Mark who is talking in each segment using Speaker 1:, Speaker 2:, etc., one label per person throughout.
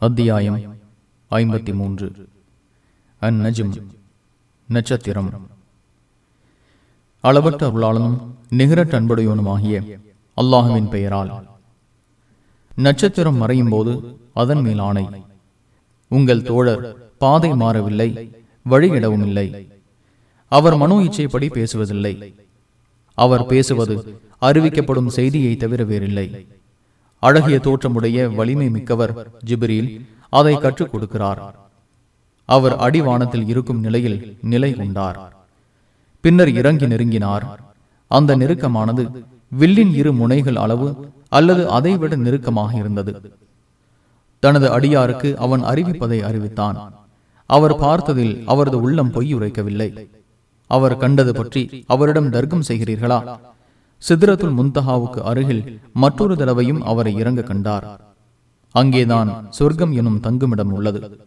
Speaker 1: அத்தியாயம் ஐம்பத்தி மூன்று அந்நஜும் நட்சத்திரம். அளவற்ற அருளாளனும் நிகரட் அன்புடையவனுமாகிய அல்லாஹுவின் பெயரால். நட்சத்திரம் மறையும் போது அதன் மேல் ஆணை. உங்கள் தோழர் பாதை மாறவில்லை வழியிடவும் இல்லை. அவர் மனோ இச்சைப்படி பேசுவதில்லை. அவர் பேசுவது அறிவிக்கப்படும் செய்தியை தவிர வேறில்லை. அழகிய தோற்றமுடைய வலிமை மிக்கவர் ஜிப்ரீல் அதை கற்றுக் கொடுக்கிறார் அவர் அடிவானத்தில் இருக்கும் நிலையில் நிலை கொண்டார் பின்னர் இறங்கி நெருங்கினார். அந்த நெருக்கமானது வில்லின் இரு முனைகள் அளவு அல்லது அதைவிட நெருக்கமாக இருந்தது. தனது அடியாருக்கு அவன் அறிவிப்பதை அறிவித்தான். அவர் பார்த்ததில் அவரது உள்ளம் பொய்யுரைக்கவில்லை அவர் கண்டது பற்றி அவரிடம் தர்க்கம் செய்கிறீர்களா? சித்ரத்துல் முந்தஹாவுக்கு அருகில் மற்றொரு தடவையும் அவரை இறங்க கண்டார். அங்கேதான் சொர்க்கம் எனும் தங்குமிடம் உள்ளது.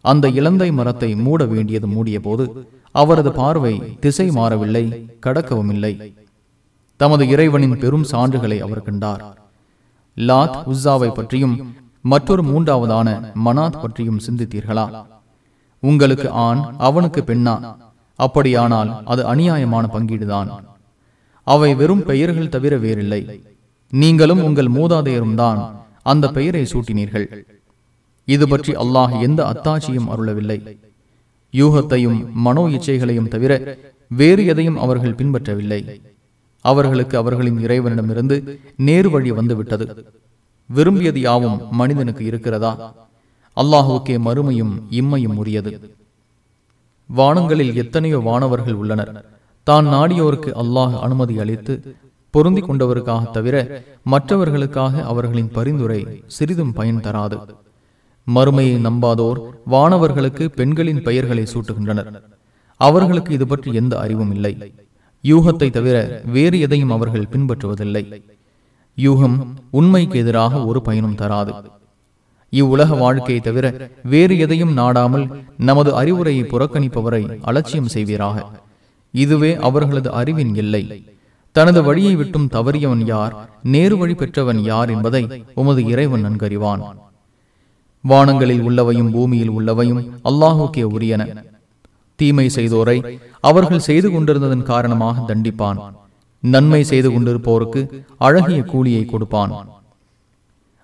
Speaker 1: அந்த இலந்தை மரத்தை மூட வேண்டியது மூடிய போது அவரது பார்வை திசை மாறவில்லை கடக்கவும் இல்லை தமது இறைவனின் பெரும் சான்றுகளை அவர் கண்டார். லாத் உஸ்ஸாவை பற்றியும் மற்றொரு மூன்றாவதான மனாத் பற்றியும் சிந்தித்தீர்களா? உங்களுக்கு ஆண் அவனுக்கு பெண்ணா? அப்படியானால் அது அநியாயமான பங்கீடுதான். அவை வெறும் பெயர்கள் தவிர வேறில்லை. நீங்களும் உங்கள் மூதாதையரும் தான் அந்த பெயரை சூட்டினீர்கள். இது பற்றி அல்லாஹ் எந்த அத்தாட்சியும் அருளவில்லை. யூகத்தையும் மனோ இச்சைகளையும் தவிர வேறு எதையும் அவர்கள் பின்பற்றவில்லை. அவர்களுக்கு அவர்களின் இறைவனிடமிருந்து நேரு வழி வந்துவிட்டது. விரும்பியது யாவும் மனிதனுக்கு இருக்கிறதா? அல்லாஹுக்கே மறுமையும் இம்மையும் உரியது. வானங்களில் எத்தனையோ வானவர்கள் உள்ளனர். தான் நாடியோருக்கு அல்லாஹ் அனுமதி அளித்து பொருந்தி கொண்டவருக்காக தவிர மற்றவர்களுக்காக அவர்களின் பரிந்துரை சிறிதும் பயன் தராது. மறுமையை நம்பாதோர் வானவர்களுக்கு பெண்களின் பெயர்களை சூட்டுகின்றனர். அவர்களுக்கு இது பற்றி எந்த அறிவும் இல்லை. யூகத்தை தவிர வேறு எதையும் அவர்கள் பின்பற்றுவதில்லை. யூகம் உண்மைக்கு எதிராக ஒரு பயனும் தராது. இவ்வுலக வாழ்க்கையை தவிர வேறு எதையும் நாடாமல் நமது அறிவுரையை புறக்கணிப்பவரை அலட்சியம் செய்வீராக. இதுவே அவர்களது அறிவின் இல்லை தனது வழியை விட்டும் தவறியவன் யார்? நேரு வழி பெற்றவன் யார் என்பதை உமது இறைவன் நன்கறிவான். வானங்களில் உள்ளவையும் பூமியில் உள்ளவையும் அல்லாஹுக்கே உரியன. தீமை செய்தோரை அவர்கள் செய்து கொண்டிருந்ததன் காரணமாக தண்டிப்பான். நன்மை செய்து கொண்டிருப்போருக்கு அழகிய கூலியை கொடுப்பான்.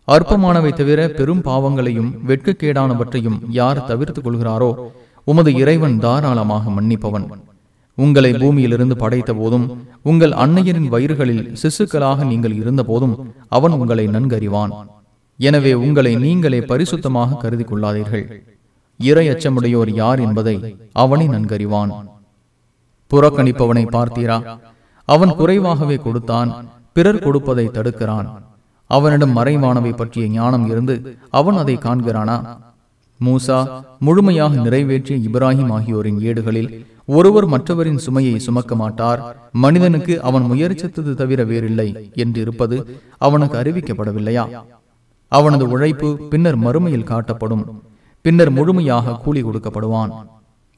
Speaker 1: அற்பமானவை தவிர பெரும் பாவங்களையும் வெட்கக்கேடானவற்றையும் யார் தவிர்த்துக் கொள்கிறாரோ உமது இறைவன் தாராளமாக மன்னிப்பவன். உங்களை பூமியிலிருந்து படைத்த போதும் உங்கள் அன்னையரின் வயிறுகளில் சிசுக்களாக நீங்கள் இருந்த போதும் அவன் உங்களை நன்கறிவான். எனவே உங்களை நீங்களே பரிசுத்தமாக கருதி கொள்ளாதீர்கள் இறை அச்சமுடையோர் யார் என்பதை அவனை நன்கறிவான். புறக்கணிப்பவனை பார்த்தீரா? அவன் குறைவாகவே கொடுத்தான் பிறர் கொடுப்பதை தடுக்கிறான். அவனிடம் மறைவானவை பற்றிய ஞானம் இருந்து அவன் அதை காண்கிறானா? மூசா முழுமையாக நிறைவேற்றிய இப்ராஹிம் ஆகியோரின் ஏடுகளில் ஒருவர் மற்றவரின் சுமையை சுமக்க மாட்டார். மனிதனுக்கு அவன் முயற்சித்தது தவிர வேறில்லை என்று இருப்பது அவனுக்கு அறிவிக்கப்படவில்லையா? அவனது உழைப்பு பின்னர் மறுமையில் காட்டப்படும். பின்னர் முழுமையாக கூலி கொடுக்கப்படுவான்.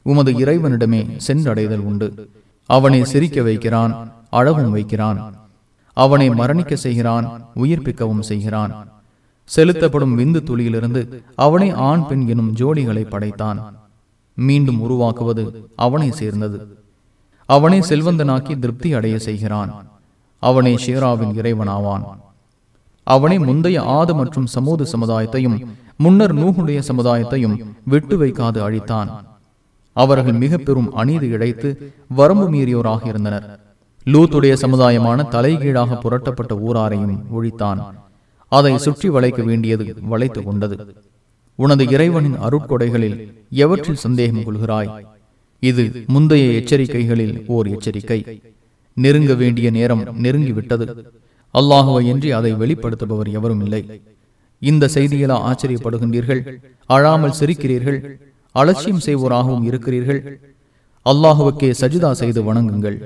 Speaker 1: உமது இறைவனிடமே சென்றடைதல் உண்டு. அவனை சிரிக்க வைக்கிறான் அழவும் வைக்கிறான். அவனை மரணிக்க செய்கிறான் உயிர்ப்பிக்கவும் செய்கிறான். செலுத்தப்படும் விந்து துளியிலிருந்து அவனை ஆண் பெண் எனும் ஜோடிகளை படைத்தான். மீண்டும் உருவாக்குவது அவனை சேர்ந்தது. அவனை செல்வந்தனாக்கி திருப்தி அடைய செய்கிறான். அவனை ஷேராவின் இறைவனாவான். அவனை முந்தைய ஆது மற்றும் சமூக சமுதாயத்தையும் முன்னர் நூகுடைய சமுதாயத்தையும் விட்டு வைக்காது அழித்தான். அவர்கள் மிக பெரும் அநீதி இழைத்து வரம்பு மீறியோராக இருந்தனர். லூத்துடைய சமுதாயமான தலைகீழாக புரட்டப்பட்ட ஊராரையும் ஒழித்தான். அதை சுற்றி வளைக்க வேண்டியது வளைத்து கொண்டது. உனது இறைவனின் அருட்கொடைகளில் எவற்றில் சந்தேகம் கொள்கிறாய்? இது முந்தைய எச்சரிக்கைகளில் ஓர் எச்சரிக்கை. நெருங்க வேண்டிய நேரம் நெருங்கிவிட்டது. அல்லாஹுவை என்று அதை வெளிப்படுத்துபவர் எவரும் இல்லை. இந்த செய்தியிலா ஆச்சரியப்படுகின்றீர்கள்? அழாமல் சிரிக்கிறீர்கள்? அலட்சியம் செய்வோராகவும் இருக்கிறீர்கள்? அல்லாஹுவுக்கே சஜிதா செய்து வணங்குங்கள்.